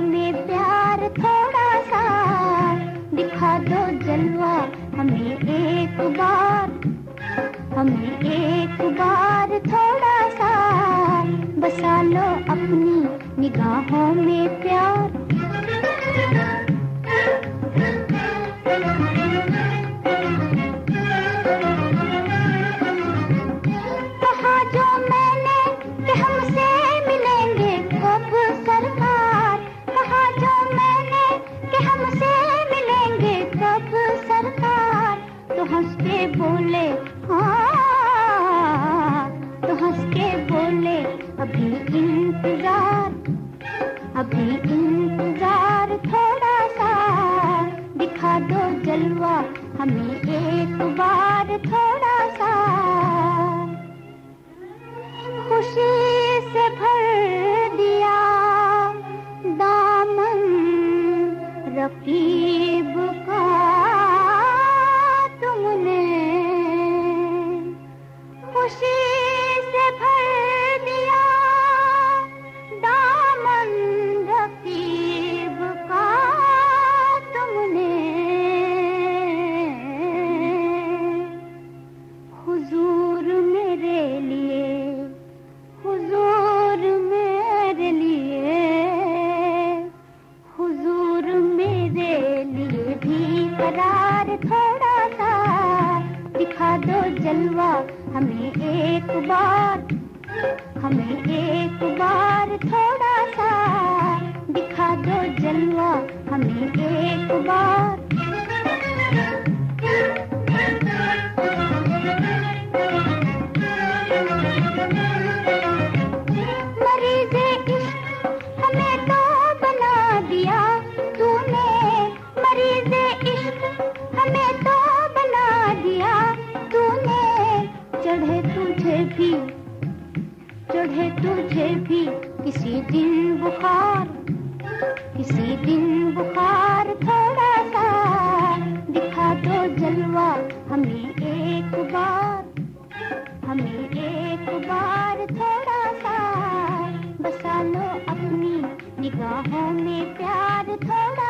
में प्यार थोड़ा सा। दिखा दो जलवा हमें एक बार हमें एक बार। निगाहों में प्यार। हमसे मिलेंगे सरकार। कहा जो मैंने हमसे मिलेंगे कब सरकार। तो हंस के बोले हाँ अभी इंतज़ार थोड़ा सा। दिखा दो जलवा हमें एक बार थोड़ा मेरे लिए भी करार थोड़ा सा। दिखा दो जलवा, हमें एक बार। हमें एक बार थोड़ा सा। दिखा दो जलवा, हमें एक बार। तुझे भी, चढ़े तुझे भी। किसी दिन बुखार, किसी दिन बुखार थोड़ा सा। दिखा दो जलवा, हमें एक बार, हमें एक बार थोड़ा सा। बसा लो अपनी निगाहों में प्यार थोड़ा